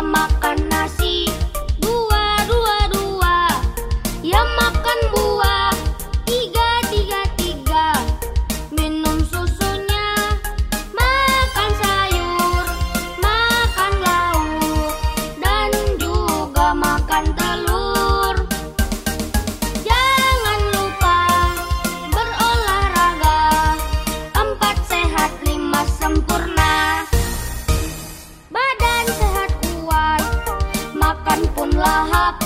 pun telah